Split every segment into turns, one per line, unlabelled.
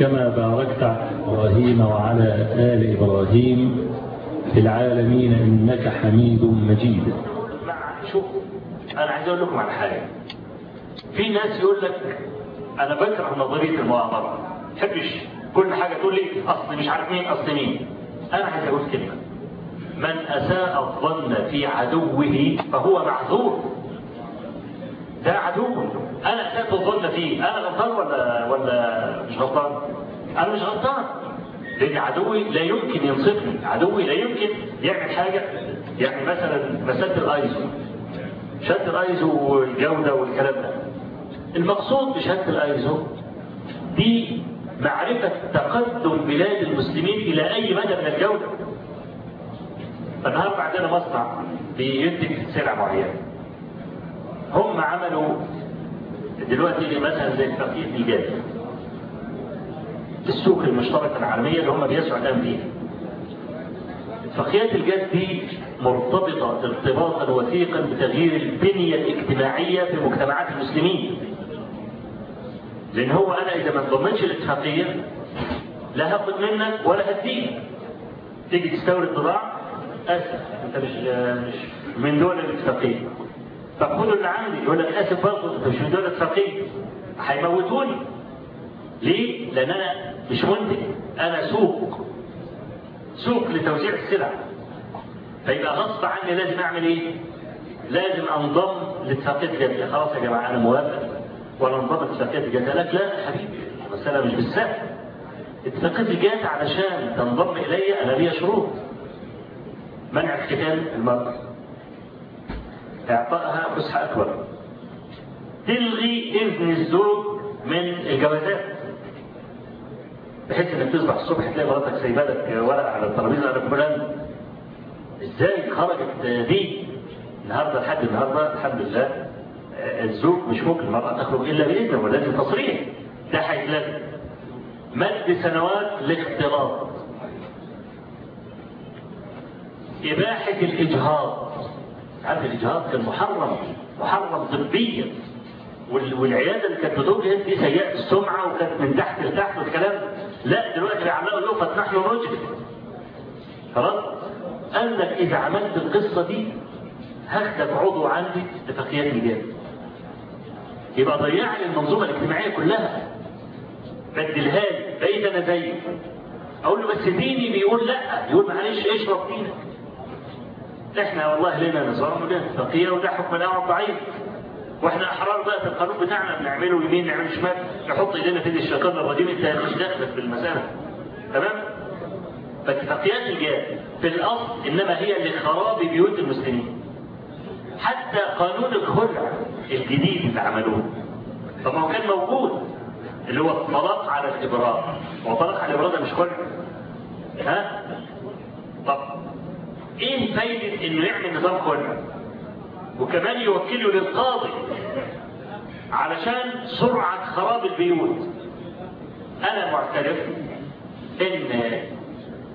كما باركت على إبراهيم وعلى آل إبراهيم في العالمين إنك حميد مجيد.
شوف أنا عايز أقول لكم على حاجة. في ناس يقول لك أنا بكره نظرية المؤامرة ما بحبش كل حاجة تقول لي أصل مش عارف مين أصل مين. أنا عايز أقول كلمة. من أساء الظن في عدوه فهو معذور. ده عدو. أنا أسأت الظن فيه أنا غلطان ولا ولا مش غلطان؟ أنا مش غلطان. لأن عدوي لا يمكن ينصفني عدوي لا يمكن يعمل حاجة. يعني مثلا مسألة الأيزو شهادة الأيزو والجودة والكلام ده. المقصود بشهادة الأيزو دي معرفة تقدم بلاد المسلمين إلى أي مدى من الجودة. النهارده عندنا مصنع بينتج سلع معينة. هم عملوا دلوقتي مثلا زي تقييد الجاز السوق المشتركة العالمية اللي هم بيسعوا الآن فيها اتفاقيات الجاز دي مرتبطة ارتباطا وثيقا بتغيير البنية الاجتماعية في مجتمعات المسلمين. لأن هو أنا إذا ما انضمتش الاتفاقية لا هاخد منك ولا هديك. تيجي تستورد بضاعة أسف أنت مش مش من دول الاتفاقية. طب خدوا اللي عندي يقول لك آسف برضه مش من دول الاتفاقية هيموتوني. ليه؟ لأن أنا مش منتج أنا سوق. سوق لتوزيع السلع. فيبقى غصب عني لازم أعمل إيه؟ لازم أنضم لاتفاقية جدة خلاص يا جماعة أنا موافق. ولا انضم لاتفاقية جدة لك لا يا حبيبي المسألة مش بالسهل. اتفاقية جات علشان تنضم إلي أنا ليا شروط. منع اختتام المرأة إعطائها فسحة أكبر. تلغي إذن الزوج من الجوازات. بحيث إنك تصبح الصبح تلاقي مراتك سايبة لك ورق على الترابيزة على فلان إزاي خرجت دي؟ النهارده لحد النهارده الحمد لله الزوج مش ممكن المراه تخرج إلا باذنه ولازم تصريح. ده هيتلغي مد سنوات الاختلاط إباحة الإجهاض. عارف الإجهاض كان محرم محرم طبيا. والعيادة اللي كانت بتوجد دي سيئة السمعة وكانت من تحت لتحت والكلام. لا دلوقتي بيعملوا لغة نحن نجد خلاص؟ لك إذا عملت القصة دي هاخدك عضو عندي اتفاقيات الجاد يبقى ضيع لي المنظومة الاجتماعية كلها. بدلها لي بقيت أنا زيك أقول له بس ديني بيقول لأ. يقول معلش اشرب دينك إحنا والله لنا نظام ولنا اتفاقية وده حكم الأمر ضعيف. وإحنا أحرار بقى في القانون بتاعنا بنعمله يمين نعمله شمال نحط إيدينا في الشيطان الرجيم انت مش داخلك في المسألة. تمام؟ فاتفاقيات الجاد في الأصل إنما هي لخراب بيوت المسلمين. حتى قانون الخلع الجديد اللي عملوه. طب ما هو كان موجود اللي هو الطلاق على الابراء هو الطلاق على الابراء ده مش خلع. ها؟ طب إيه فايده انه يعمل نظام خلع وكمان يوكله للقاضي علشان سرعة خراب البيوت. أنا معترف إن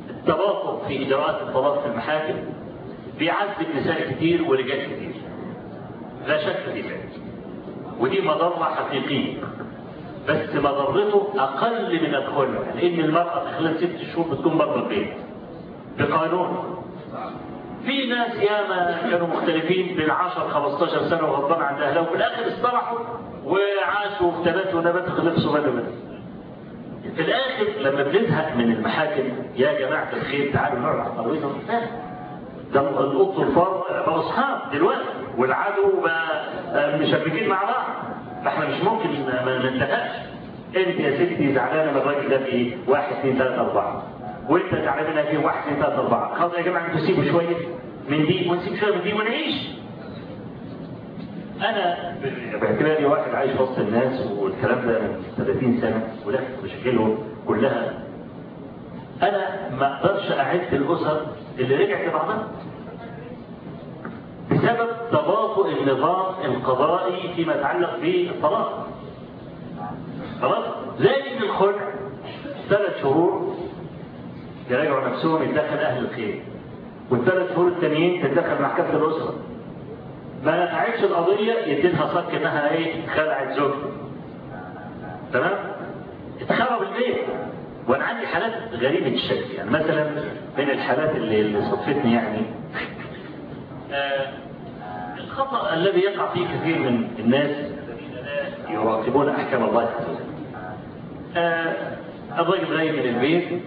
التباطؤ في إجراءات الطلاق في المحاكم بيعذب نساء كتير ورجال كتير. لا شك في ذلك. ودي مضرة حقيقية. بس مضرته أقل من الخلع لأن المرأة في خلال ست شهور بتكون بره البيت. بقانون. في ناس ياما كانوا مختلفين 10 15 سنة وغضبان عند أهلهم. وفي الآخر اصطلحوا وعاشوا في تبات ونبات خلفوا بدوا بدوا في الآخر لما بنزهق من المحاكم يا جماعة الخير تعالوا نقعد على الترابيزه ونتفاهم ده القط والفار بقوا أصحاب دلوقتي. والعدو بقى مشبكين مع بعض. فإحنا مش ممكن ما نتفقش. انت يا ستي زعلانة من الراجل ده في إيه؟ واحد اثنين ثلاثة أربعة. وانت منها في واحد اثنين ثلاثة أربعة. خلاص يا جماعة أنتوا سيبوا شوية من دي ونسيب شوية من دي ونعيش. أنا باعتباري واحد عايش وسط الناس والكلام ده من 30 سنة ولفت مشاكلهم كلها. أنا ما أقدرش أعد الأسر اللي رجعت لبعضها بسبب تباطؤ النظام القضائي فيما يتعلق بالطلاق. خلاص لكن الخلع ثلاث شهور يراجعوا نفسهم يتدخل أهل الخير. والثلاث شهور التانيين تتدخل محكمة الأسرة. ما نفعتش القضية يديلها صك إنها إيه خلعت زوجته. تمام؟ اتخرب البيت. وأنا عندي حالات غريبة الشكل يعني مثلا من الحالات اللي, اللي صدفتني يعني. آه الخطأ الذي يقع فيه كثير من الناس الذين لا يراقبون أحكام الله عز وجل. آه الراجل جاي من البيت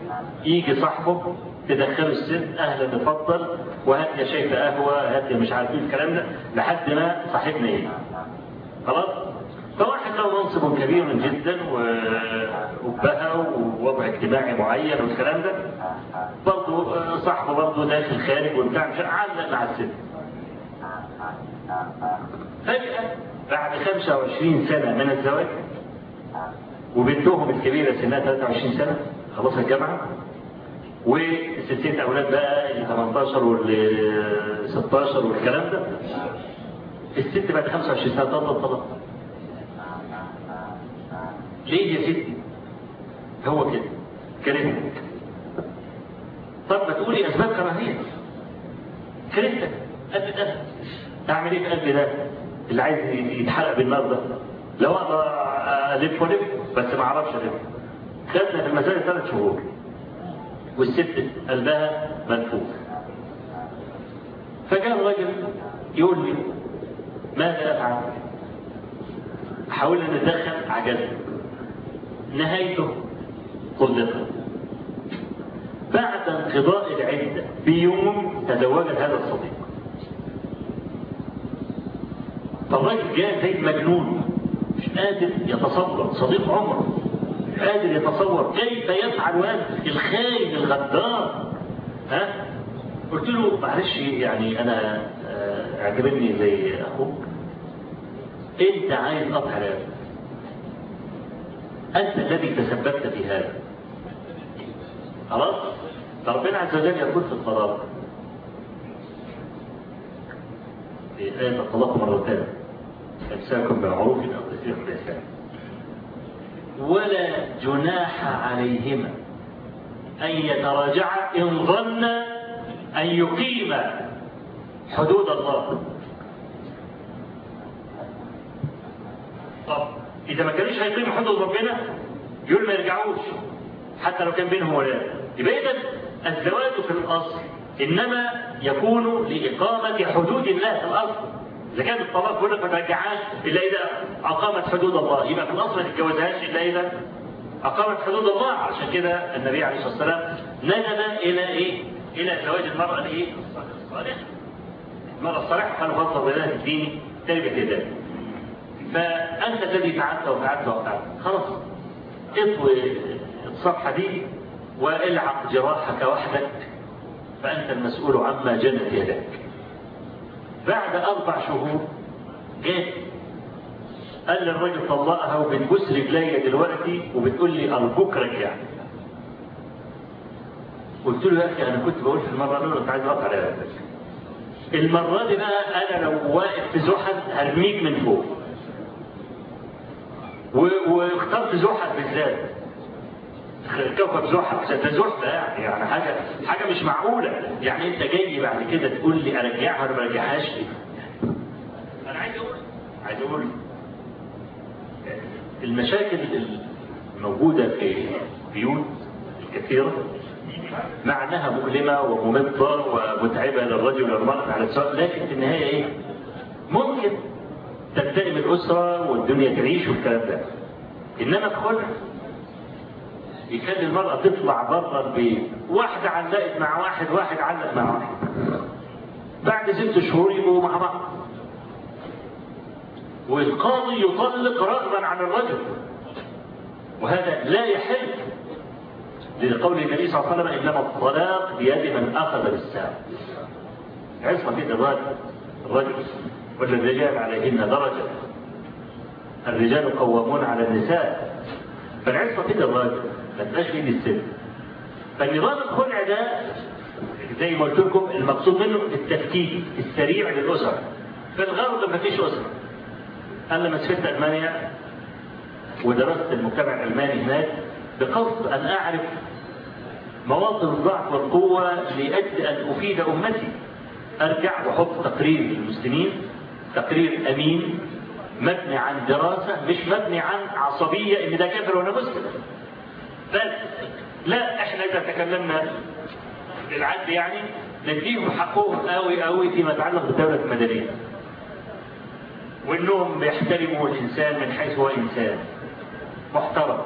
يجي صاحبه تدخله السن أهلا اتفضل وهات يا شايف قهوة هات مش عارف إيه الكلام ده لحد ما صاحبنا إيه خلاص؟ فواحد له منصب كبير جدا وبها ووضع اجتماعي معين والكلام ده. برضه صاحبه برضه داخل خارج وبتاع مش علق مع الست فجأة بعد 25 سنة من الزواج وبنتهم الكبيرة سنها 23 سنة خلاص الجامعة. وستين أولاد بقى ال 18 وال 16 والكلام ده. الست بعد 25 سنة طلقت طلق ليه يا ستي؟ هو كده كرهتك طب ما تقولي أسباب كراهية. كرهتك قلبي ده. أعمل إيه في ده؟ اللي عايز يتحرق بالنار ده. لو أقدر ألف ولف بس ما أعرفش ألف خدنا في المسائل ثلاث شهور. والست قلبها منفوخ. فجاء الرجل يقول لي ماذا أفعل؟ حاول أن اتدخل عجزت نهايته طلقت بعد انقضاء العدة بيوم تزوجت هذا الصديق. فالراجل جاء زي مجنون. قادر يتصور صديق عمره قادر يتصور كيف يفعل هذا الخاين الغدار. ها؟ قلت له معلش يعني أنا اعتبرني زي أخوك. أنت عايز قطع هذا أنت الذي تسببت في هذا. خلاص؟ ربنا عز وجل يقول في الطلاق في آية الطلاق مرتين. أو تسريح بإحسان ولا جناح عليهما أن يتراجعا إن ظن أن يقيما حدود الله. طب إذا ما كانوش هيقيموا حدود ربنا يقول ما يرجعوش حتى لو كان بينهم ولاد يبقى إذا الزواج في الأصل إنما يكون لإقامة حدود الله في الأصل. إذا كان الطلاق يقول لك ما ترجعهاش إلا إذا أقامت حدود الله. يبقى في الأصل ما تتجوزهاش إلا إذا أقامت حدود الله. عشان كده النبي عليه الصلاة والسلام ندب إلى إيه؟ إلى زواج المرأة الإيه؟ الصالحة. المرأة الصالحة كانوا فضل بذات الدين تربية يدك فأنت الذي فعلت وفعلت وفعلت. خلاص. اطوي الصفحة دي والعق جراحك وحدك. فأنت المسؤول عما جنت يدك. بعد أربع شهور جيت قال لي الراجل طلقها وبتبوس رجليا دلوقتي وبتقول لي أرجوك رجعني قلت له يا أخي أنا كنت بقول في المرة الأولى أنت عايز أقطع رقبتك. المرة دي بقى أنا لو واقف في زحل هرميك من فوق. واخترت زحل بالذات كوكب زحل ده زحل يعني يعني حاجة حاجة مش معقولة. يعني انت جاي بعد كده تقول لي أرجعها ولا ما أرجعهاش أنا عايز أقول عايز أقول المشاكل الموجودة في بيوت كثيرة مع انها مؤلمة وممطة ومتعبة للرجل والمرأة على السواء لكن في النهاية إيه؟ ممكن تلتئم الاسره والدنيا تعيش والكلام ده. إنما الخلع يخلي المرأة تطلع بره البيت واحدة علقت مع واحد واحد علق مع واحد. بعد ست شهور يبقوا مع بعض. والقاضي يطلق رغبا عن الرجل. وهذا لا يحل. لقول النبي صلى الله عليه وسلم إنما الطلاق بيد من أخذ بالساعة عصمة كده الرجل الرجل. وللرجال عليهن درجة. الرجال قوامون على النساء. فالعصمة كده الراجل ما تبقاش في الست فالنظام الخلع ده زي ما قلت لكم المقصود منه التفكيك السريع للاسر في الغرب ما فيش أسرة. أنا لما سافرت ألمانيا ودرست المجتمع الألماني هناك بقصد أن أعرف مواطن الضعف والقوة لأجل أن أفيد أمتي. أرجع وأحط تقرير للمسلمين تقرير أمين مبني عن دراسة مش مبني عن عصبية إن ده كافر وأنا مسلم. بس لا إحنا اذا تكلمنا بالعدل يعني نديهم حقهم قوي قوي فيما يتعلق بالدولة المدنية. وإنهم بيحترموا الإنسان من حيث هو إنسان. محترم.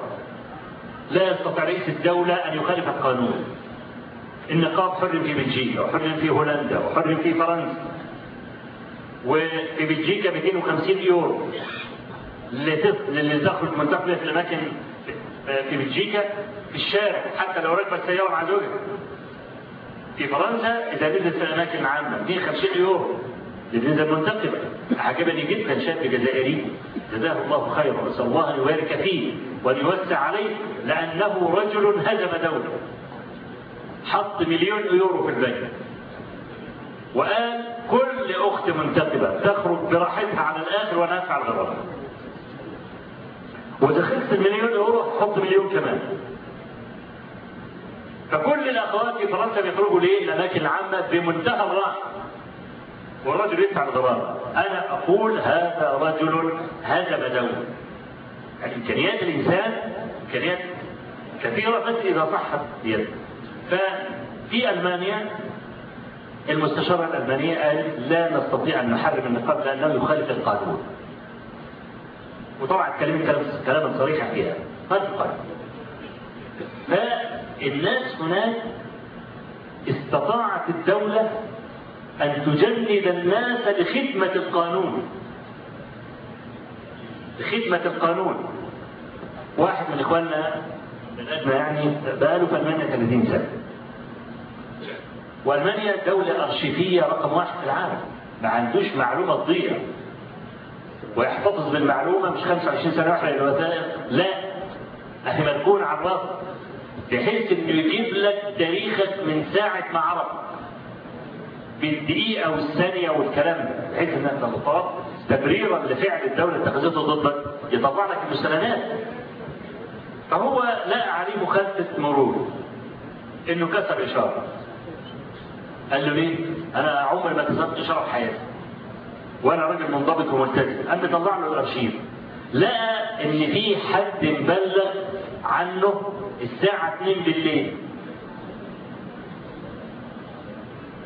لا يستطيع رئيس الدولة أن يخالف القانون. النقاب حرم في بلجيكا وحرم في هولندا وحرم في فرنسا. وفي بلجيكا 250 يورو اللي تخرج منتقلة في الأماكن في بلجيكا في الشارع حتى لو ركبت سيارة مع زوجها. في فرنسا إذا نزلت في الأماكن العامة 250 يورو لننزل منتقبة عجبني جدا شاب جزائري. جزاه الله خيرا نسأل الله أن يبارك فيه وأن يوسع عليه لأنه رجل هزم دولة. حط مليون يورو في البنك. وقال كل أخت منتقبة تخرج براحتها على الآخر وأنا أدفع الغرامة ودخلت المليون يورو حط مليون كمان. فكل الأخوات في فرنسا بيخرجوا ليه؟ الأماكن العامة بمنتهى الراحة. والرجل يدفع الغرامة أنا أقول هذا رجل هزم دولة يعني إمكانيات الإنسان إمكانيات كثيرة بس إذا صحت بيده. ففي ألمانيا المستشارة الألمانية قال لا نستطيع أن نحرم النقاب لأنه يخالف القانون. وطبعا اتكلمت كلام كلاما صريحا فيها. هذا القانون فالناس هناك استطاعت الدولة أن تجند الناس لخدمة القانون. لخدمة القانون. واحد من إخواننا بالأدنى يعني بقاله في ألمانيا 30 سنة. وألمانيا دولة أرشيفية رقم واحد في العالم. ما عندوش معلومة تضيع. ويحتفظ بالمعلومة مش 25 سنة واحدة الوثائق لا. اهي مركون على الرأس. بحيث إنه يجيب لك تاريخك من ساعة ما عرف. بالدقيقة والثانية والكلام ده. بحيث انك لما تطلب تبريرا لفعل الدولة اتخذته ضدك. يطلع لك المستندات. فهو لقى عليه مخالفة مرور. إنه كسر إشارة. قال له ليه؟ أنا عمري ما كسرت إشارة في حياتي. وأنا راجل منضبط وملتزم. قام طلع له الأرشيف. لقى إن في حد مبلغ عنه الساعة 2 بالليل.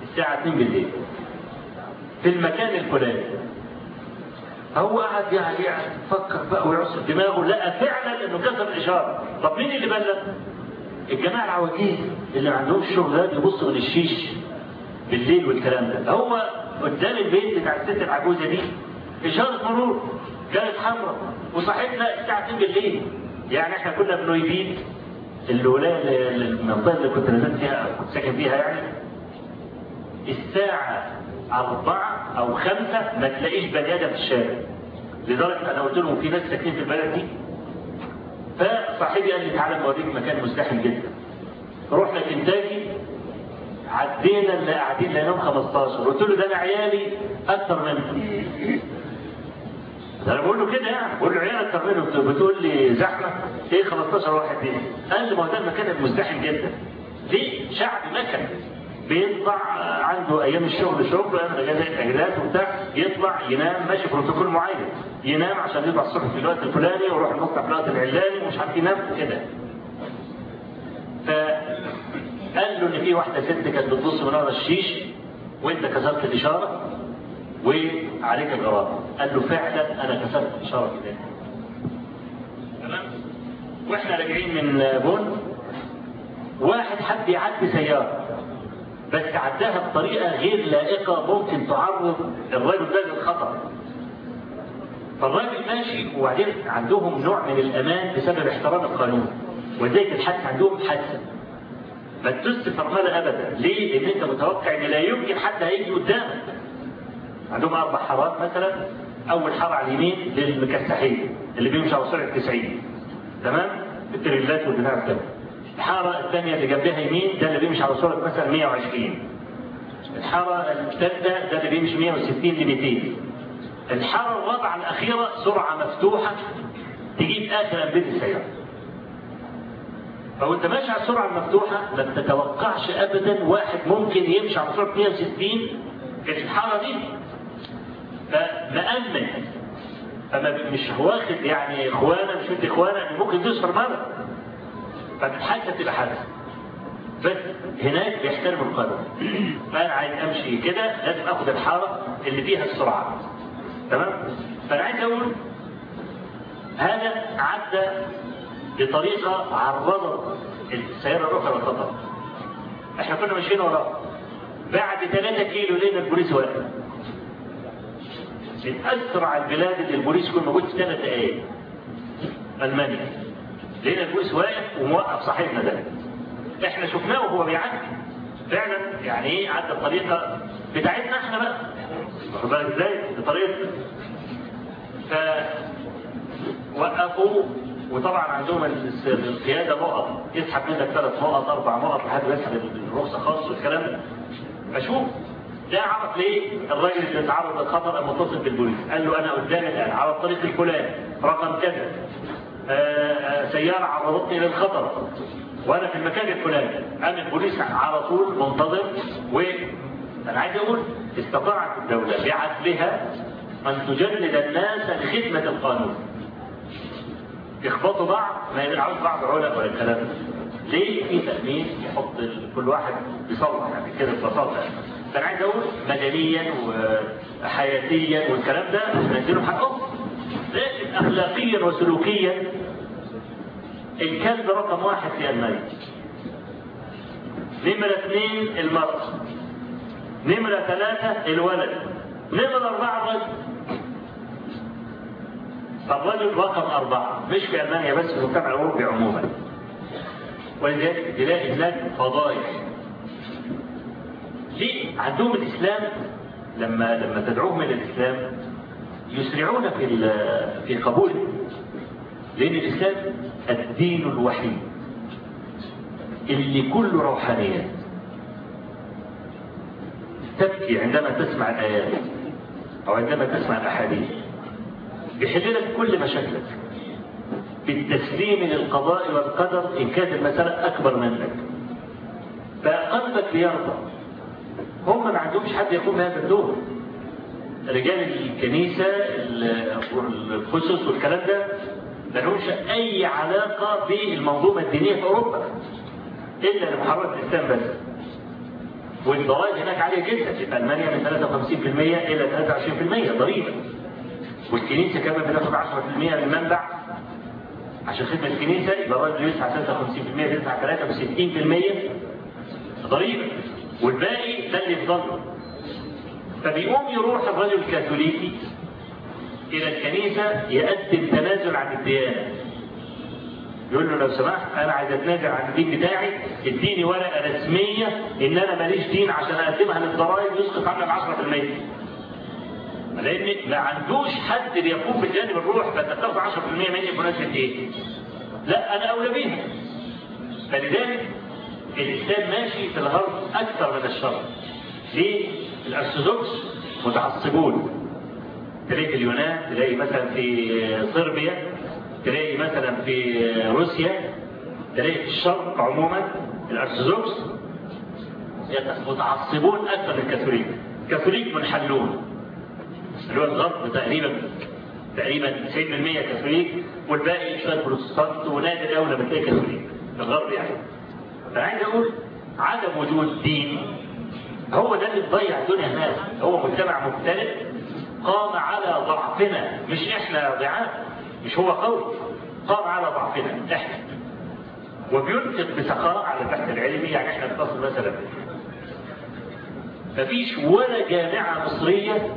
الساعة 2 بالليل. في المكان الفلاني. هو قعد يعني يفكر بقى ويعصر دماغه. لقى فعلا إنه كسر الإشارة. طب مين اللي بلغ؟ الجماعة العواجيز اللي ما عندهمش شغل ده يبصوا من الشيش بالليل والكلام ده. هو قدام البيت بتاع الست العجوزة دي إشارة مرور كانت حمراء وصاحبنا الساعة 2 بالليل. يعني إحنا كنا بنويبين الولايه المنطقة اللي كنت نزلت فيها أو كنت ساكن فيها يعني. الساعة أربعة أو خمسة ما تلاقيش بني آدم في الشارع. لدرجة أنا قلت لهم في ناس ساكنين في البلد دي. فصاحبي قال لي تعالى نوريك مكان مزدحم جدا. رحنا كنتاكي عدينا اللي قاعدين لقيناهم 15 قلت له ده أنا عيالي أكتر منكم أنا بقول له كده يعني. بقول له عيال أكتر منهم. بتقول لي زحمة. إيه 15 واحد دي قال لي ما هو ده المكان المزدحم جدا. ليه شعب مكن بيطلع عنده أيام الشغل شغل أجازات وبتاع. يطلع ينام ماشي بروتوكول معين. ينام عشان يطلع الصبح في الوقت الفلاني ويروح المصنع في الوقت العلاني ومش عارف ينام كده فقال له إن في واحدة ست كانت بتبص من ورا الشيش وأنت كسرت الإشارة وعليك الغرامه قال له فعلا أنا كسرت الإشارة كده تمام؟ وإحنا راجعين من بون حد يعدي سيارة بس عداها بطريقة غير لائقة ممكن تعرض الرجل ده للخطر. فالراجل ماشي وبعدين عندهم نوع من الأمان بسبب احترام القانون. ولذلك الحادثة عندهم حادثة. ما تدوس فرملة أبدا. ليه؟ لأن أنت متوقع إن لا يمكن حد هيجي قدامك. عندهم أربع حارات مثلا. أول حارة على اليمين للمكسحين اللي بيمشي على سرعة 90 تمام؟ التريلات والبتاع ده الحارة الثانية اللي جنبها يمين ده اللي بيمشي على سرعة مثلا 120 الحارة الثالثة ده اللي بيمشي 160 ل 200 الحارة الرابعة الأخيرة سرعة مفتوحة تجيب آخر أنبيد السيارة. فوانت ماشي على السرعة المفتوحة ما تتوقعش أبدا واحد ممكن يمشي على سرعة 160 في الحارة دي. فمأمن. فما مش واخد يعني اخوانا مش انت اخوانا ممكن تسهر مرة. فالحادثة تبقى حادثة بس هناك بيحترموا القانون. فانا عايز أمشي كده لازم آخد الحارة اللي فيها السرعة. تمام؟ فأنا عايز أقول هذا عدى بطريقة عرضت السياره الاخرى للخطر إحنا كنا ماشيين وراه. بعد 3 كيلو لقينا البوليس واقف. من أسرع البلاد اللي البوليس يكون موجود في ثلاث دقائق ألمانيا. لقينا البوليس واقف وموقف صاحبنا ده. إحنا شفناه وهو بيعدي. فعلا يعني إيه عدى الطريقة بتاعتنا إحنا بقى. واخد بالك إزاي؟ بطريقه ف وقفوا. وطبعا عندهم القيادة نقط. يسحب منك ثلاث نقط أربع نقط لحد ما يسحب الرخصة خاص والكلام ده. فشوف ده عرف ليه؟ الراجل اللي اتعرض للخطر قام متصل بالبوليس. قال له أنا قدامي الآن على الطريق الفلاني. رقم كذا. سيارة عرضتني للخطر. وأنا في المكان الفلاني. قام البوليس على طول منتظر. وأنا عايز أقول استطاعت الدولة بعدلها أن تجند الناس لخدمة القانون. يخبطوا بعض ما يلعبوا بعض علق ولا الكلام ده ليه؟ في تأمين يحط كل واحد يصلح يعني كده ببساطة. فأنا عايز أقول مدنيا وحياتيا والكلام ده نديله حقهم لكن اخلاقيا وسلوكيا. الكلب رقم واحد في ألمانيا. نمرة اثنين المرأة. نمرة ثلاثة الولد. نمرة أربعة الرجل. فالرجل رقم أربعة مش في ألمانيا بس في المجتمع الأوروبي عموما. ولذلك تلاقي هناك فضائح. ليه عندهم الإسلام؟ لما لما تدعوهم إلى الإسلام يسرعون في في قبوله. لأن الإسلام الدين الوحيد اللي كله روحانيات. تبكي عندما تسمع الآيات أو عندما تسمع الأحاديث. يحل لك كل مشاكلك. بالتسليم للقضاء والقدر إن كانت المسألة أكبر منك. فقلبك ليرضى هم ما عندهمش حد يقوم بهذا الدور. رجال الكنيسة الخصوص والكلام ده ملهمش أي علاقة بالمنظومة الدينية في أوروبا. إلا لمحاربة الإسلام بس. والضرائب هناك عالية جدا. في ألمانيا من 53% إلى 23% ضريبة. والكنيسة كمان بتاخد 10% من المنبع عشان خدمة الكنيسة يبقى الراجل يدفع 53% يدفع 63% ضريبة والباقي ده اللي يفضل فبيقوم يروح الرجل الكاثوليكي إلى الكنيسة يقدم تنازل عن الديانة. يقول له لو سمحت أنا عايز أتنازل عن الدين بتاعي. اديني ورقة رسمية إن أنا ماليش دين عشان أقدمها للضرائب يسقط عنها 10% لأن ما عندوش حد بيقوم بجانب الروح فأنت بتاخد 10% مني بمناسبة إيه؟ لا أنا أولى بيها. فلذلك الإسلام ماشي في الغرب أكثر من الشرق ليه؟ الأرثوذكس متعصبون. تلاقي اليونان تلاقي مثلا في صربيا تلاقي مثلا في روسيا تلاقي في الشرق عموما الأرثوذكس متعصبون أكثر من الكاثوليك. الكاثوليك منحلون. اللي هو الغرب تقريبا تقريبا 90% كاثوليك والباقي شوية بروتستانت ونادر قوي لما تلاقي كاثوليك الغرب يعني. فانا عايز أقول عدم وجود دين. هو ده اللي مضيع الدنيا هناك هو مجتمع مختلف قام على ضعفنا. مش إحنا ضعاف مش هو قوي. قام على ضعفنا. إحنا. وبينفق بسخاء على البحث العلمي يعني إحنا مصر مثلا. مفيش ولا جامعة مصرية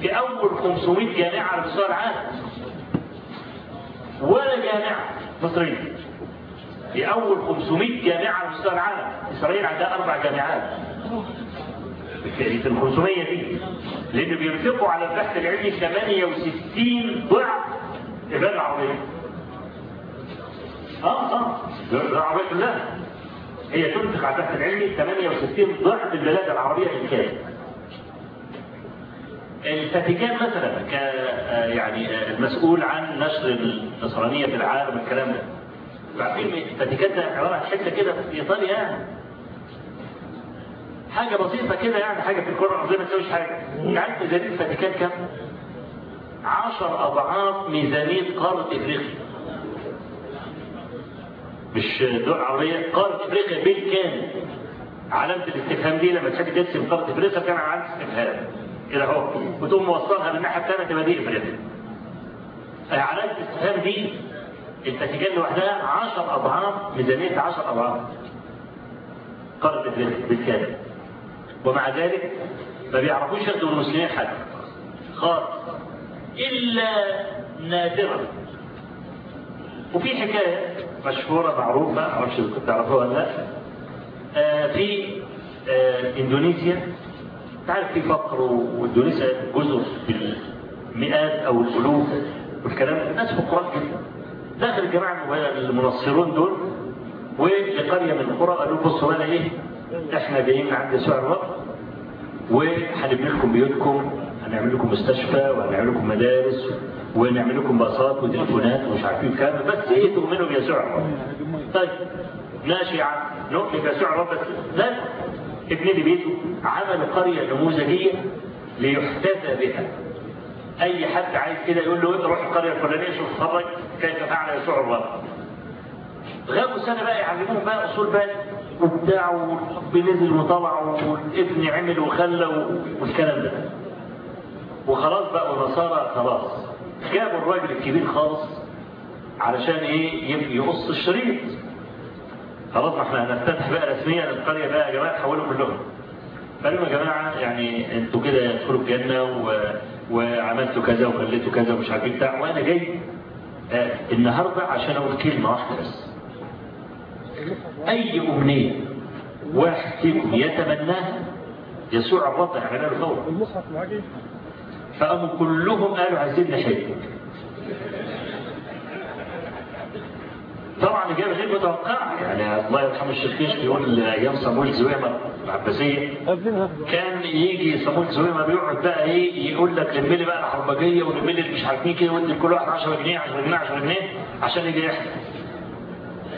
في أول 500 جامعة على مستوى العالم. ولا جامعة مصرية. في أول 500 جامعة على مستوى العالم. إسرائيل عندها أربع جامعات. في ال 500 دي. لأن بينفقوا على البحث العلمي 68 ضعف البلاد العربية. آه آه. العربية كلها هي تنفق على البحث العلمي 68 ضعف البلاد العربية بالكامل الفاتيكان مثلا ك يعني المسؤول عن نشر النصرانية في العالم الكلام ده. عارفين الفاتيكان ده عبارة عن حتة كده في إيطاليا يعني. حاجة بسيطة كده يعني حاجة في الكرة الأرضية ما تسويش حاجة. أنت عارف ميزانية الفاتيكان كام؟ 10 أضعاف ميزانية قارة إفريقيا. مش دول عربية قارة إفريقيا بالكامل. علامة الاستفهام دي لما تحب ترسم قارة إفريقيا كان علامة استفهام. كده اهو وتقوم موصلها للناحية الثانية تبقى دي إفريقيا علامة الاستفهام دي الفاتيكان لوحدها 10 أضعاف ميزانية 10 أضعاف. قارة إفريقيا بالكامل. ومع ذلك ما بيعرفوش ياخدوا المسلمين حد. خالص. إلا نادرا. وفي حكاية مشهورة معروفة ما أعرفش إذا كنت تعرفوها ولا لأ. آه في آه إندونيسيا تعرف في فقر واندونيسيا جزر بالمئات أو الألوف والكلام. الناس فقراء جدا. داخل الجماعة المنصرون دول ولقرية من القرى قالوا بصوا أنا إيه؟ إحنا جايين عند يسوع الرب وهنبني لكم بيوتكم هنعمل لكم مستشفى وهنعمل لكم مدارس ونعمل لكم باصات وتليفونات ومش عارفين كام بس إيه تؤمنوا بيسوع الرب طيب ماشي يا عم نؤمن بيسوع الرب بس لا ابن بيته عمل قرية نموذجية ليحتذى بها. أي حد عايز كده يقول له روح القرية الفلانية شوف اتفرج كيف فعل يسوع الرب. غابوا سنة بقى يعلموهم بقى أصول بقى وبتاع والحب نزل وطلع والابن عمل وخلى والكلام ده. وخلاص بقى ونصارى خلاص. جابوا الراجل الكبير خالص علشان إيه؟ يقص الشريط خلاص إحنا هنفتتح بقى رسميا القرية بقى يا جماعة تحولوا كلهم. قالوا يا جماعة يعني أنتوا كده تدخلوا الجنة و... وعملتوا كذا وخليتوا كذا ومش عارفين بتاع. وأنا جاي آه النهارده عشان أقول كلمة واحدة بس. أي امنيه واحد فيكم يتمناها يسوع الرب يعملها له فورا فقاموا كلهم قالوا عايزين نحج طبعا اجابه غير متوقعه يعني الله يرحمه الشيخ كيش بيقول أيام صمويل زويمر
العباسية
كان يجي صمويل زويمر يقعد بقى إيه يقول لك لم لي بقى الحربجيه ولم لي مش عارف مين كده وادي لكل واحد 10 جنيه 10 جنيه 10 جنيه عشان يجي يحج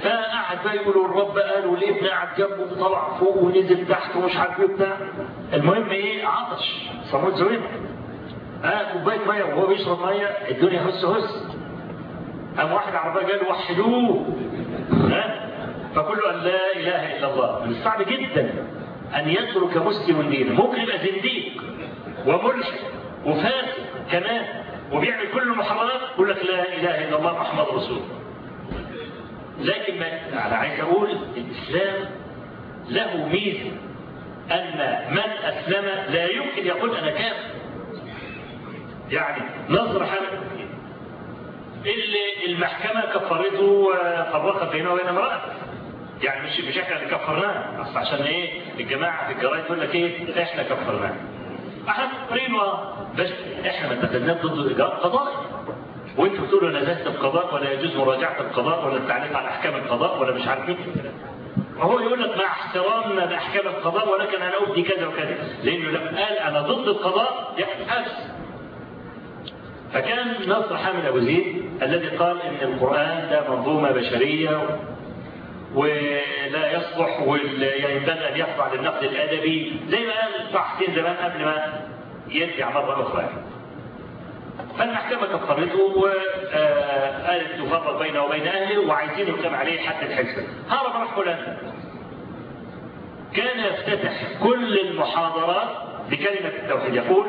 فقعد بقى يقولوا الرب قال والابن قعد جنبه وطلع فوق ونزل تحت ومش عارف إيه بتاع المهم إيه عطش صمويل زويمر آه كوباية مية وهو بيشرب مية الدنيا هس هس. قام واحد عربيه قال وحدوه. ها؟ فكله قال لا إله إلا الله. من الصعب جدا أن يترك مسلم دينه. ممكن يبقى زنديق وملحد وفاسق كمان وبيعمل كل المحرمات يقول لك لا إله إلا الله محمد رسول. لكن ما أنا عايز أقول الإسلام له ميزة. أن من أسلم لا يمكن يقول أنا كافر. يعني نصر حمد اللي المحكمة كفرته وفرقت بينه وبين امرأة. يعني مش مش إحنا اللي كفرناه بس عشان إيه؟ الجماعة في الجرايد يقول لك إيه؟ إحنا كفرناه. إحنا كفرين بس إحنا ما اتخذناش ضد الاجراء قضائي وأنتوا بتقولوا نزهت القضاء ولا يجوز مراجعة القضاء ولا التعليق على أحكام القضاء ولا مش عارفين وهو يقول لك مع احترامنا لأحكام القضاء ولكن أنا ادي كذا وكذا. لأنه لما قال أنا ضد القضاء يحبس فكان نصر حامد أبو زيد الذي قال إن القرآن ده منظومة بشرية ولا يصلح وينبغي أن يخضع للنقد الأدبي زي ما قال صحفين زمان قبل ما يرجع مرة أخرى. فالمحكمة كفرته وقالت تفرق بينه وبين أهله وعايزين يحكم عليه حتى الحجة. هرب راح هولندا كان يفتتح كل المحاضرات بكلمة التوحيد. يقول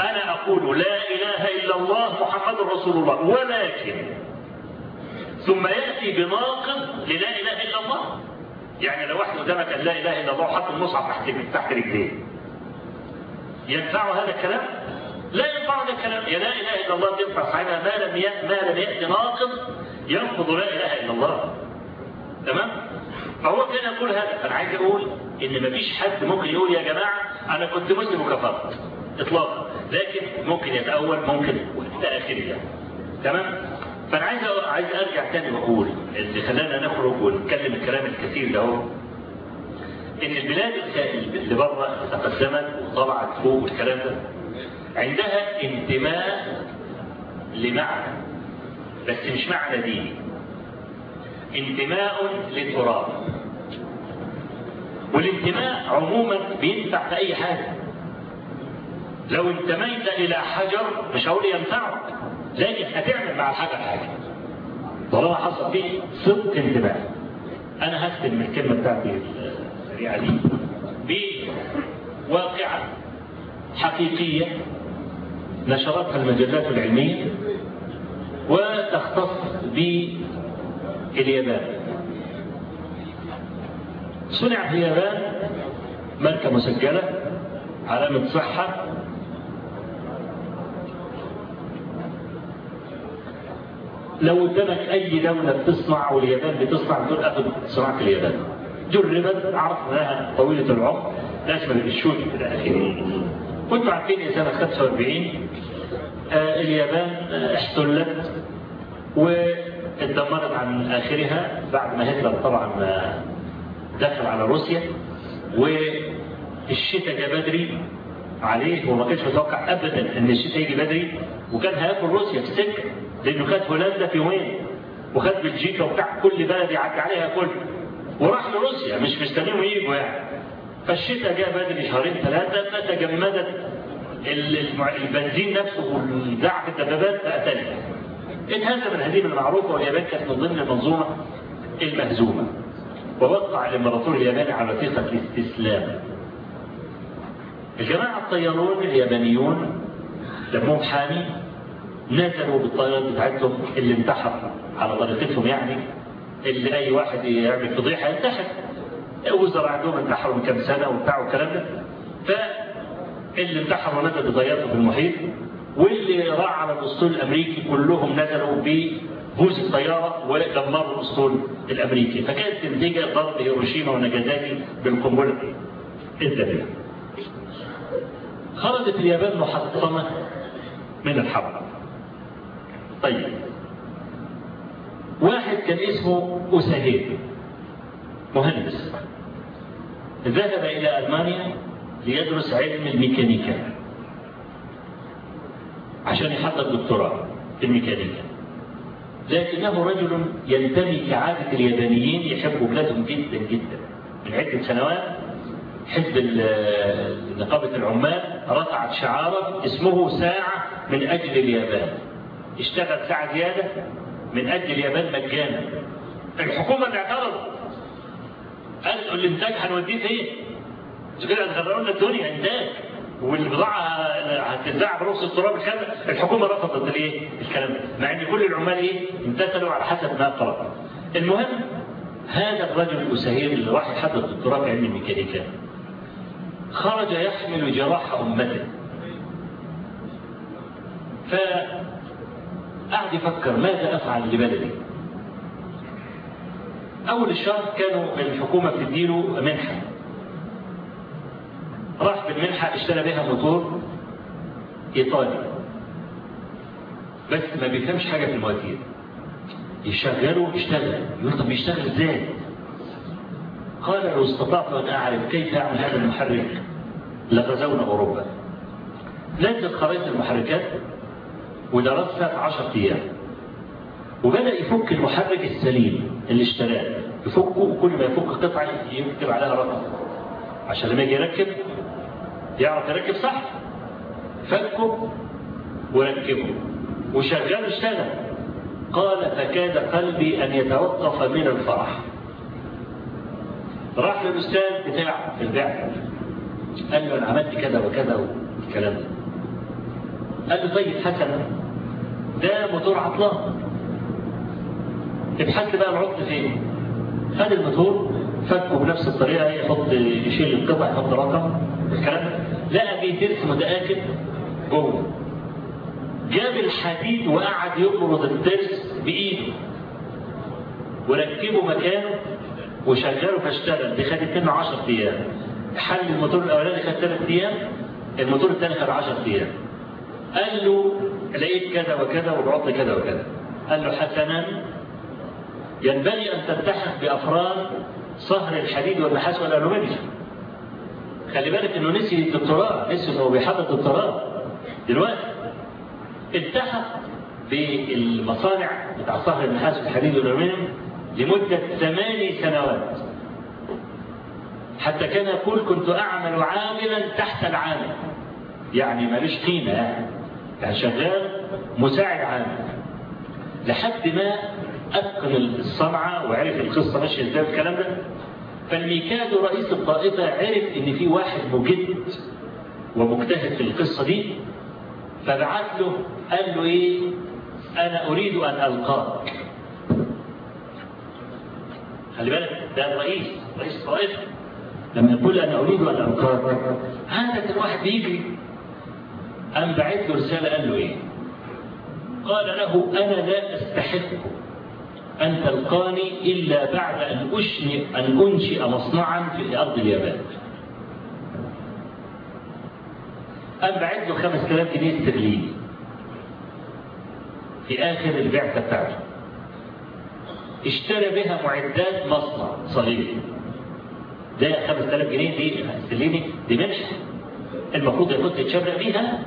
أنا أقول لا إله إلا الله محمد رسول الله. ولكن ثم يأتي بناقض للا إله إلا الله. يعني لو واحد قدامك لا إله إلا الله وحط المصحف تحت تحت رجليه. ينفع هذا الكلام؟ لا ينفع هذا الكلام. يا لا إله إلا الله تنفع. صاحبها ما لم ما لم يأتي ناقض ينقض لا إله إلا الله. تمام؟ فهو كان يقول هذا. فأنا عايز أقول إن مفيش حد ممكن يقول يا جماعة أنا كنت مسلم وكفرت إطلاقا. لكن ممكن يتأول ممكن إلى آخره يعني. تمام؟ فأنا عايز عايز أرجع تاني وأقول اللي خلانا نخرج ونتكلم الكلام الكثير ده إن البلاد اللي بره تقدمت وطلعت فوق والكلام ده عندها انتماء لمعنى بس مش معنى ديني. انتماء للتراب والانتماء عموما بينفع في أي حاجة. لو انتميت إلى حجر مش هقول ينفعك. لكن هتعمل مع الحجر حاجة. طالما حصل فيه صدق انتماء أنا هختم من الكلمة بتاعتي السريعه دي بواقعه حقيقية نشرتها المجلات العلمية وتختص باليابان صنع في اليابان ماركه مسجلة علامة صحة لو قدامك أي دولة بتصنع واليابان بتصنع تقول اخذ صناعة اليابان. جربت عرف إنها طويلة العمر لازم الشوك إلى اخره كنتوا عارفين ان سنة 45 آه اليابان آه احتلت واتدمرت عن آخرها بعد ما هتلر طبعا آه دخل على روسيا. والشتاء جاء بدري عليه وما كانش متوقع ابدا إن الشتاء يجي بدري وكان هياكل روسيا في السكه لأنه خد هولندا في يومين وخد بلجيكا وبتاع كل بلد يعدي عليها كل وراح لروسيا مش مستنيهم يجوا يعني. فالشتاء جاء بدري شهرين ثلاثة فتجمدت البنزين نفسه والدعك الدبابات تاني. انهزم الهزيمة المعروفة واليابان كانت من ضمن المنظومة المهزومة. ووقع الإمبراطور الياباني على وثيقة الاستسلام. الجماعة الطيارون اليابانيون دمهم حامي. نزلوا بالطيارات بتاعتهم اللي انتحر على طريقتهم يعني اللي أي واحد يعمل فضيحة ينتحر وزراء عندهم انتحروا من كام سنة وبتاع والكلام ده. فاللي انتحر ونزل بطيارته في المحيط واللي راح على الأسطول الأمريكي كلهم نزلوا ببوز الطيارة ودمروا الأسطول الأمريكي. فكانت النتيجه ضرب هيروشيما وناجازاكي بالقنبلة. الذريه خرجت اليابان محطمة من الحرب. طيب. واحد كان اسمه أساهيل مهندس. ذهب إلى ألمانيا ليدرس علم الميكانيكا عشان يحضر دكتوراه في الميكانيكا. لكنه رجل ينتمي كعادة اليابانيين يحبوا بلادهم جدا جدا. من عدة سنوات حزب نقابة العمال رفعت شعارا اسمه ساعة من أجل اليابان. اشتغل ساعة زيادة من أجل اليابان مجانا. الحكومة اللي اعترضت قالت الإنتاج هنوديه فين؟ أنتوا كده هتغرقوا لنا الدنيا إنتاج. والبضاعة هتتباع برخص التراب الكلام الحكومة رفضت الايه؟ الكلام ده. مع إن كل العمال إيه؟ امتثلوا على حسب ما قرأ المهم هذا الرجل الأسهير اللي راح يحضر دكتوراه في علم الميكانيكا. خرج يحمل جراح أمته. فقعد يفكر ماذا أفعل لبلدي. أول الشهر كانوا الحكومة بتديله منحة. راح بالمنحة اشترى بها موتور إيطالي. بس ما بيفهمش حاجة في المواتير. يشغله يشتغل. يقول طب يشتغل إزاي؟ قال لو استطعت أن أعرف كيف أعمل هذا المحرك لغزونا أوروبا. نزل خريطة المحركات ودرسها في 10 أيام. وبدأ يفك المحرك السليم اللي اشتراه. يفكه وكل ما يفك قطعة يكتب عليها رقم. عشان لما يجي يركب يعرف يركب صح فكه وركبه. وشغال اشتغل قال فكاد قلبي أن يتوقف من الفرح. راح للأستاذ بتاعه في البيع قال له أنا عملت كذا وكذا والكلام ده. قال له طيب حسنا. ده موتور عطلان. ابحث بقى العطل فين خد الموتور فكه بنفس الطريقة يحط يشيل القطع يحط رقم الكلام لقى فيه ترس متآكل جوه. جاب الحديد وقعد يبرد الترس بإيده. وركبه مكانه وشغله فاشتغل. دي خدت منه 10 أيام. حل الموتور الأولاني خد 3 أيام الموتور الثاني خد 10 أيام. قال له لقيت كذا وكذا والعطل كذا وكذا. قال له حسنا ينبغي أن تلتحق بأفراد صهر الحديد والنحاس والالومنيوم خلي بالك إنه نسي الدكتوراه نسي إنه بيحضر دكتوراه دلوقتي التحق بالمصانع بتاع صهر النحاس والحديد والالومنيوم لمدة ثماني سنوات. حتى كان يقول كنت أعمل عاملا تحت العامل. يعني ماليش قيمة يعني. يعني شغال مساعد عامل لحد ما أتقن الصنعة وعرف القصة ماشية إزاي والكلام ده فالميكادو رئيس الطائفة عرف إن في واحد مجد ومجتهد في القصة دي فبعت له قال له إيه؟ أنا أريد أن ألقاك. خلي بالك ده الرئيس رئيس الطائفة لما يقول أنا أريد أن ألقاك هذا كان واحد بيجري. قام بعت له رسالة؟ قال له إيه؟ قال له أنا لا أستحق أن تلقاني إلا بعد أن أشنئ أن أنشئ مصنعا في أرض اليابان. قام بعت له 5000 جنيه استرليني في آخر البعثة بتاعته. اشترى بها معدات مصنع صغير ده 5000 جنيه دي استرليني دي منحة المفروض يكون يتشبع بيها.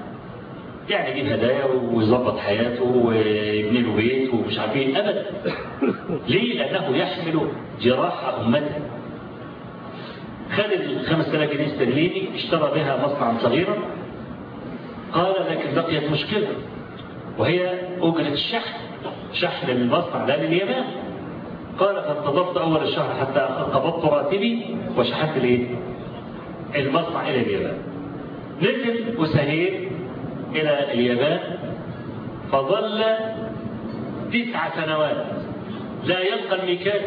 يعني يجيب هدايا ويظبط حياته ويبني له بيت ومش عارف إيه ابدا. ليه؟ لأنه يحمل جراح أمته. خد ال 5000 جنيه استرليني اشترى بها مصنعا صغيرا قال لكن بقيت مشكلة وهي أجرة الشحن. شحن المصنع ده لليابان. قال فانتظرت أول الشهر حتى قبضت راتبي وشحنت الايه؟ المصنع إلى اليابان. نزل وسهير إلى اليابان فظل تسع سنوات لا يلقى الميكال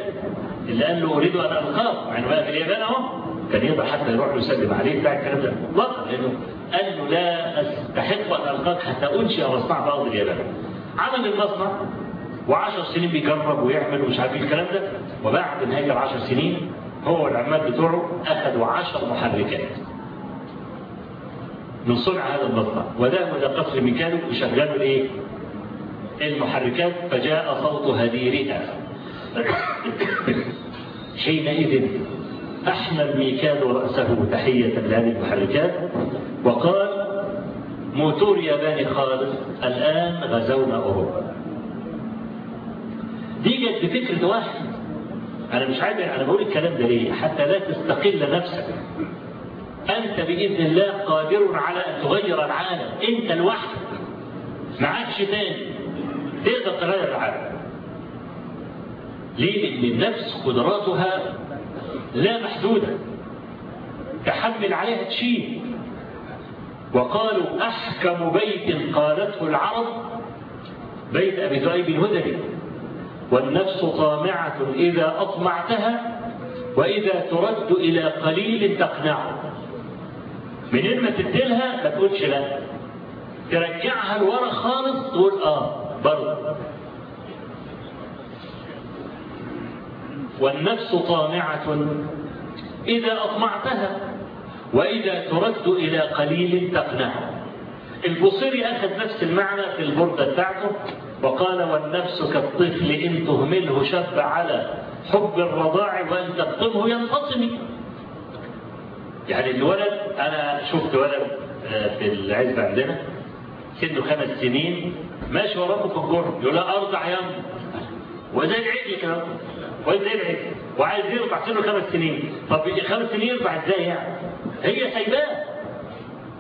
اللي قال له أريد أن ألقاه. يعني بقى في اليابان أهو كان يقدر حتى يروح يسلم عليه بتاع الكلام ده. مطلق لأنه قال له لا أستحق أن ألقاك حتى أنشئ مصنع في أرض اليابان. عمل المصنع وعشر سنين بيجرب ويعمل ومش عارف الكلام ده. وبعد نهاية العشر سنين هو والعمال بتوعه أخذوا عشر محركات. من صنع هذا المصنع وذهبوا إلى قصر ميكانو وشغلوا الايه؟ المحركات فجاء صوت هديرها. حينئذ احمى الميكانو رأسه تحية لهذه المحركات وقال موتور ياباني خالص الآن غزونا أوروبا. دي جت بفكرة واحد. أنا مش عارف أنا بقول الكلام ده ليه؟ حتى لا تستقل نفسك. أنت بإذن الله قادر على أن تغير العالم. أنت لوحدك معكش تاني؟ تقدر تغير العالم. ليه؟ لأن النفس قدراتها لا محدودة. تحمل عليها تشيل وقالوا أحكم بيت قالته العرب بيت أبي ذؤيب الهدري والنفس طامعة إذا أطمعتها وإذا ترد إلى قليل تقنعه. منين ما تديلها ما تقولش لا. ترجعها لورا خالص تقول آه برضه. والنفس طامعة إذا أطمعتها وإذا ترد إلى قليل تقنعه البصيري أخذ نفس المعنى في البردة بتاعته وقال والنفس كالطفل إن تهمله شب على حب الرضاع وإن تقطمه ينفصم يعني الولد أنا شفت ولد في العزبة عندنا سنه خمس سنين ماشي وراكم في الجرم يقول لا أرضع يا وزي العجل كده وزي العجل وعايز يرضع سنه خمس سنين. طب خمس سنين يرضع إزاي يعني؟ هي سايباه.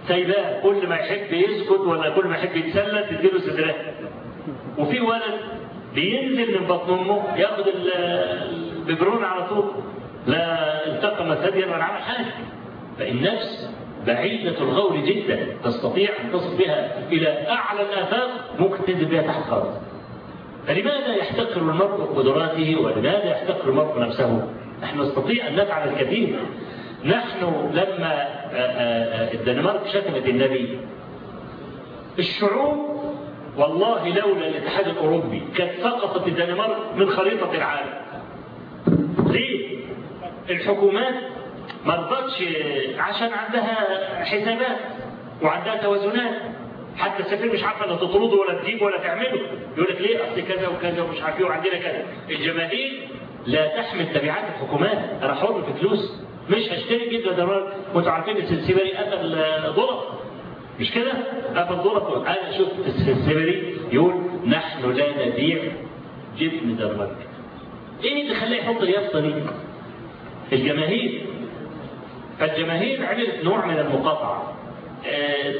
سايباه. كل ما يحب يسكت ولا كل ما يحب يتسلى تديله صدرها وفي ولد بينزل من بطن أمه ياخد الببرون على طول. لا التقم ثديا ولا عمل حاجة. فالنفس بعيدة الغور جدا تستطيع أن تصل بها إلى أعلى الآفاق ممكن تنزل بها تحت خالص فلماذا يحتقر المرء قدراته؟ ولماذا يحتقر المرء نفسه؟ نحن نستطيع أن نفعل الكثير. نحن لما الدنمارك شتمت النبي. الشعوب والله لولا الاتحاد الأوروبي كانت سقطت الدنمارك من خريطة العالم. ليه؟ الحكومات ما رضتش عشان عندها حسابات وعندها توازنات. حتى السفير مش عارفة لا تطرده ولا تجيبه ولا تعمله. يقول لك ليه؟ أصل كذا وكذا ومش عارف إيه وعندنا كذا. الجماهير لا تحمل تبعات الحكومات. أنا حر في فلوس. مش هشتري جدا دولار وانتوا عارفين السنسيبري قفل دولار مش كده؟ قفل دولار أنا شفت السنسيبري يقول نحن لا نبيع جبن دنمارك إيه اللي خلاه يحط اليافطة دي؟ الجماهير. فالجماهير عملت نوع من المقاطعة.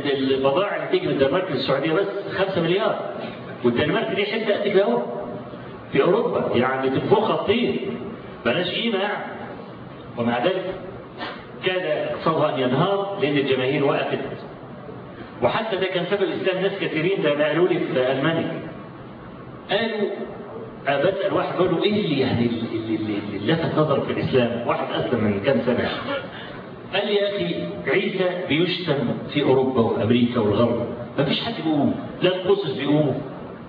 البضائع اللي تيجي من الدنمارك للسعوديه بس 5 مليار. والدنمارك دي حتة قد كده في أوروبا. يعني تنفخها الطين. بلاش قيمة يعني. ومع ذلك كاد اقتصادها أن ينهار لأن الجماهير وقفت. وحتى ده كان سبب إسلام ناس كثيرين ده قالوا لي في ألمانيا. قالوا بسال واحد بقول له إيه اللي يعني اللي, اللي, اللي لفت نظرك في الإسلام؟ واحد أسلم من كام سنة. قال لي يا أخي عيسى بيشتم في أوروبا وأمريكا والغرب. ما فيش حد بيقوم. لا القصص بيقوموا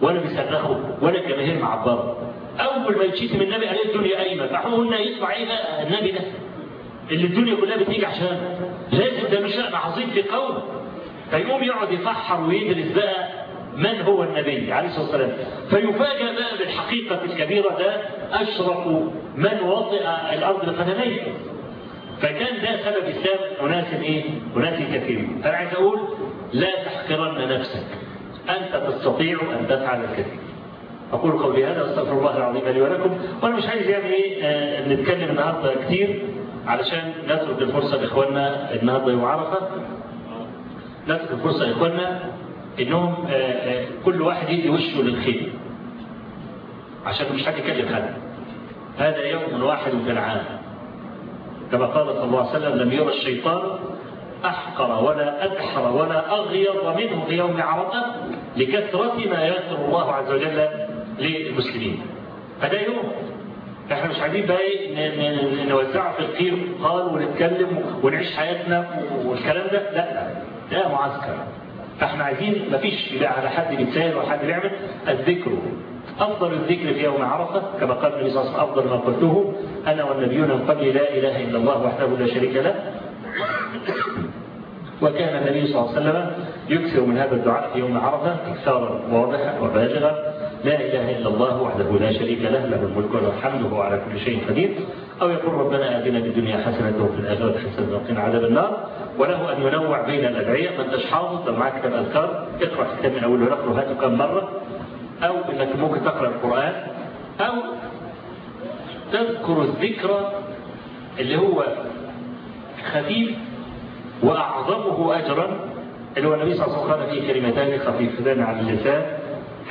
ولا بيصرخوا ولا الجماهير معبرة أول ما يتشتم النبي قال الدنيا قايمة فاحنا قلنا يطلع إيه بقى؟ النبي ده. اللي الدنيا كلها بتيجي عشان. لازم ده مش شأن عظيم في قوم. فيقوم يقعد يفحر ويدرس بقى من هو النبي عليه الصلاة والسلام. فيفاجأ بقى بالحقيقة الكبيرة ده أشرف من وطئ الأرض بقدميه فكان ده سبب اسلام اناس إيه؟ اناس كثيرين، فأنا عايز أقول لا تحقرن نفسك. أنت تستطيع أن تفعل الكثير. أقول قولي هذا وأستغفر الله العظيم لي ولكم، وأنا مش عايز يعني إيه آه نتكلم النهارده كتير علشان نترك الفرصة لإخواننا النهارده يوم عرفة. نترك الفرصة لإخواننا إنهم آه آه كل واحد يدي وشه للخير. عشان مش حد يكلم حد. هذا يوم واحد في العام. كما قال صلى الله عليه وسلم لم يرى الشيطان أحقر ولا أدحر ولا أغيظ منه في يوم عرفة لكثرة ما يغفر الله عز وجل للمسلمين. فده يوم. إحنا مش عايزين بقى نوزعه في الخير قال ونتكلم ونعيش حياتنا والكلام ده. لا ده معسكر. فاحنا عايزين مفيش على حد بيتساهل ولا حد بيعمل الذكر. أفضل الذكر في يوم عرفة كما قال النبي صلى الله عليه وسلم أفضل ما قلته أنا والنبيون من قبل لا إله إلا الله وحده لا شريك له. وكان النبي صلى الله عليه وسلم يكثر من هذا الدعاء في يوم عرفة إكثارا واضحا وبالغا. لا إله إلا الله وحده لا شريك له له الملك وله الحمد وهو على كل شيء قدير. أو يقول ربنا آتنا في الدنيا حسنة وفي الآخرة حسنة وقنا عذاب النار. وله أن ينوع بين الأدعية ما أنتش حافظ لو معاك كتاب أذكار اقرأ كتاب من أوله لآخره هاته كم مرة. أو إنك ممكن تقرأ القرآن أو تذكر الذكر اللي هو خفيف وأعظمه أجرا اللي هو النبي صلى الله عليه وسلم قال فيه كلمتان خفيفتان على اللسان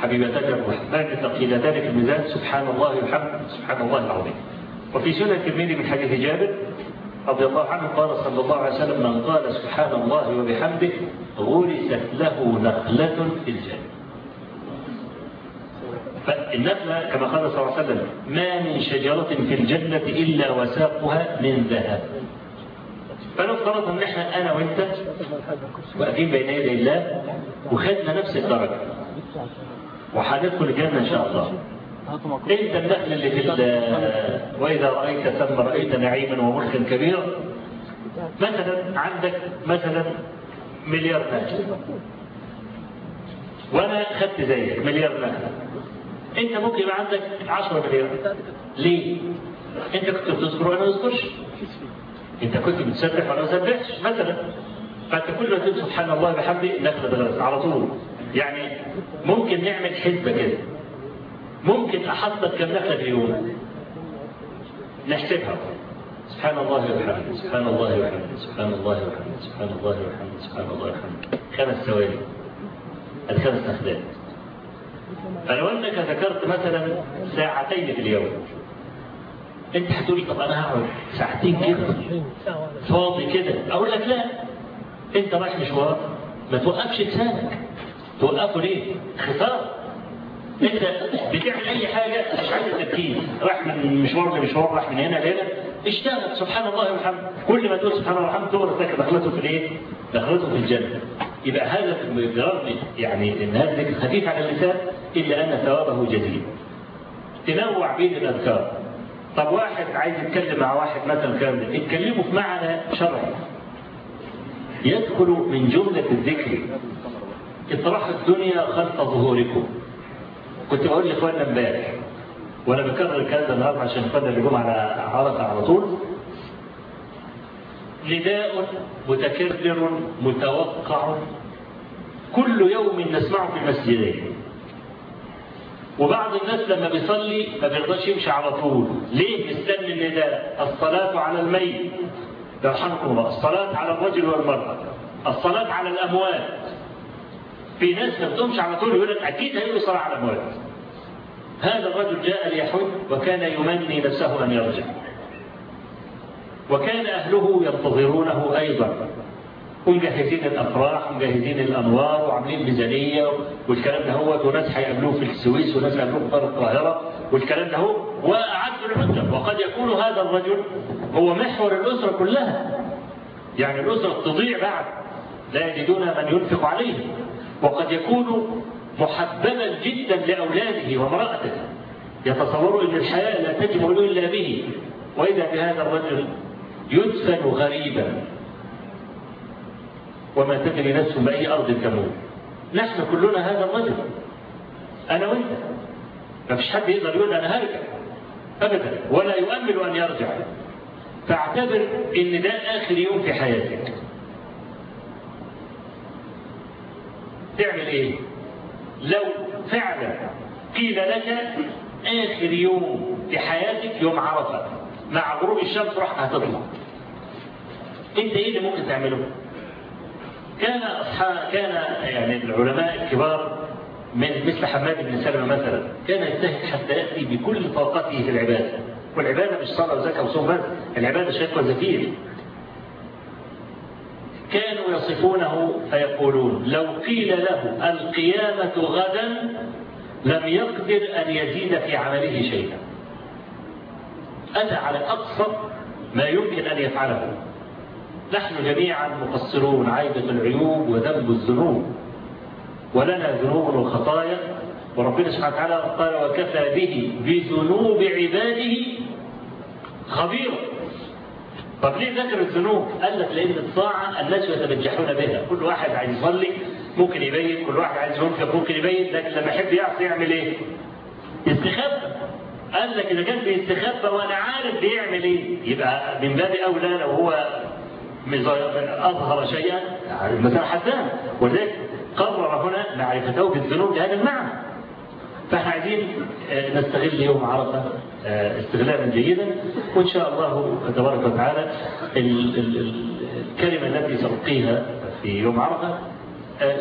حبيبتان الرحمن ثقيلتان في الميزان سبحان الله وبحمده سبحان الله العظيم. وفي سنة الترمذي من حديث جابر رضي الله عنه قال صلى الله عليه وسلم من قال سبحان الله وبحمده غرست له نخلة في الجنة. فالنخلة كما قال صلى الله عليه وسلم ما من شجرة في الجنة إلا وساقها من ذهب. فلو افترضنا إن إحنا أنا وأنت واقفين بين يدي الله وخدنا نفس الدرجة وهندخل الجنة إن شاء الله. إنت النخل اللي في وإذا رأيت ثم رأيت نعيما وملكا كبيرا مثلا عندك مثلا مليار نخل. وأنا خدت زيك مليار نخل. انت ممكن يبقى عندك 10 مليار ليه؟ انت كنت بتذكر وأنا ما اذكرش انت كنت بتسبح ولا ما سبحتش مثلا. فأنت كل ما تقول سبحان الله بحمده نخلة بغرس على طول. يعني ممكن نعمل حسبة كده. ممكن احصل كم نخلة في اليوم. نحسبها. سبحان الله وبحمده. سبحان الله وبحمده. سبحان الله وبحمده. سبحان الله وبحمده. سبحان الله وبحمده. خمس ثواني. الخمس نخلات فلو انك ذكرت مثلا ساعتين في اليوم. انت هتقولي طب أنا هقعد ساعتين كده؟ فاضي كده. أقول لك لا. انت رايح مشوار ما توقفش لسانك. توقفه ليه؟ خسارة. انت بتعمل أي حاجة مش عايز تركيز راح من مشوار لمشوار راح من هنا لهنا. اشتغل. سبحان الله وبحمده كل ما تقول سبحان الله وبحمده تقول لك دخلته في الايه؟ دخلته في الجنة. يبقى هذا برغم يعني إن هذا ذكر خفيف على اللسان إلا أن ثوابه جزيل. تنوع بين الأذكار. طب واحد عايز يتكلم مع واحد مثلا كامل اتكلموا في معنى شرعي. يدخل من جملة الذكر اطرح الدنيا خلف ظهوركم. كنت بقول لإخواننا امبارح وأنا بكرر الكلام ده النهارده عشان إخواننا اللي جم على عرفة على طول نداء متكرر متوقع. كل يوم نسمعه في المسجدين وبعض الناس لما بيصلي ما بيرضاش يمشي على طول. ليه مستني النداء؟ الصلاة على الميت. يرحمكم الله. الصلاة على الرجل والمرأة. الصلاة على الأموات. في ناس ما بتقومش على طول يقول لك أكيد هيقول صلاة على الأموات. هذا الرجل جاء ليحج وكان يمني نفسه أن يرجع. وكان أهله ينتظرونه أيضا. ومجهزين الأفراح ومجهزين الأنوار وعاملين ميزانية والكلام ده هو وناس هيقابلوه في السويس وناس هيقابلوه في القاهرة والكلام ده هو وأعدوا العدة. وقد يكون هذا الرجل هو محور الأسرة كلها. يعني الأسرة تضيع بعد. لا يجدون من ينفق عليه. وقد يكون محببا جدا لأولاده وامرأته. يتصوروا إن الحياة لا تجمل إلا به. وإذا بهذا الرجل يدفن غريبا. وما تدري نفس بأي أرض تموت. نحن كلنا هذا الرجل. أنا وأنت. ما فيش حد يقدر يقول أنا هرجع أبدا. ولا يؤمل أن يرجع. فاعتبر إن ده آخر يوم في حياتك. تعمل إيه؟ لو فعلا قيل لك آخر يوم في حياتك يوم عرفة. مع غروب الشمس راح هتطلع انت إيه اللي ممكن تعمله؟ كان أصحاب كان يعني العلماء الكبار من مثل حماد بن سلمة مثلا كان يجتهد حتى يأتي بكل طاقته في العبادة. والعبادة مش صلاة وزكاة وصوم بس العبادة شيخ وزفير كانوا يصفونه فيقولون لو قيل له القيامة غدا لم يقدر أن يزيد في عمله شيئا. أتى على أقصى ما يمكن أن يفعله نحن جميعا مقصرون عيبة العيوب وذنب الذنوب ولنا ذنوب وخطايا وربنا سبحانه وتعالى قال وكفى به بذنوب عباده خبيرا طب ليه ذكر الذنوب؟ قال لك لأن الطاعة الناس يتبجحون بها، كل واحد عايز يصلي ممكن يبين، كل واحد عايز ينفق ممكن يبين، لكن لما يحب يعصي يعمل إيه؟ يستخبى. قال لك إذا كان بيستخبى وأنا عارف بيعمل إيه؟ يبقى من باب أولى لو هو أظهر شيئا مثلا حسان. ولذلك قرر هنا معرفته بالذنوب بهذا المعنى. فإحنا عايزين نستغل يوم عرفة استغلالا جيدا. وإن شاء الله تبارك وتعالى الكلمة التي سألقيها في يوم عرفة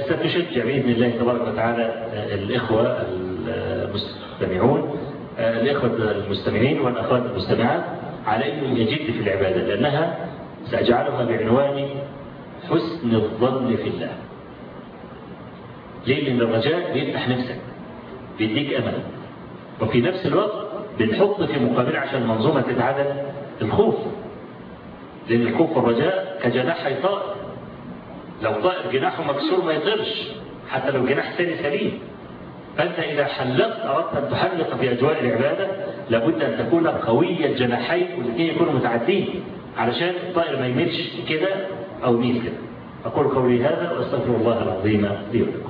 ستشجع بإذن الله تبارك وتعالى الإخوة المستمعون الإخوة المستمعين والأخوات المستمعات على أنه يجد في العبادة لأنها سأجعلها بعنوان حسن الظن في الله. ليه؟ لأن الرجاء بيفتح نفسك بيديك أمل. وفي نفس الوقت بنحط في مقابل عشان المنظومة تتعادل الخوف. لأن الخوف والرجاء كجناح طائر لو طائر جناحه مكسور ما يطيرش حتى لو جناح ثاني سليم. فأنت إذا حلقت أردت أن تحلق في أجواء العبادة لابد أن تكون قوي الجناحين والاثنين يكونوا متعدين. علشان الطائر ما يميلش كده أو يميل كده. أقول قولي هذا وأستغفر الله العظيم لي ولكم.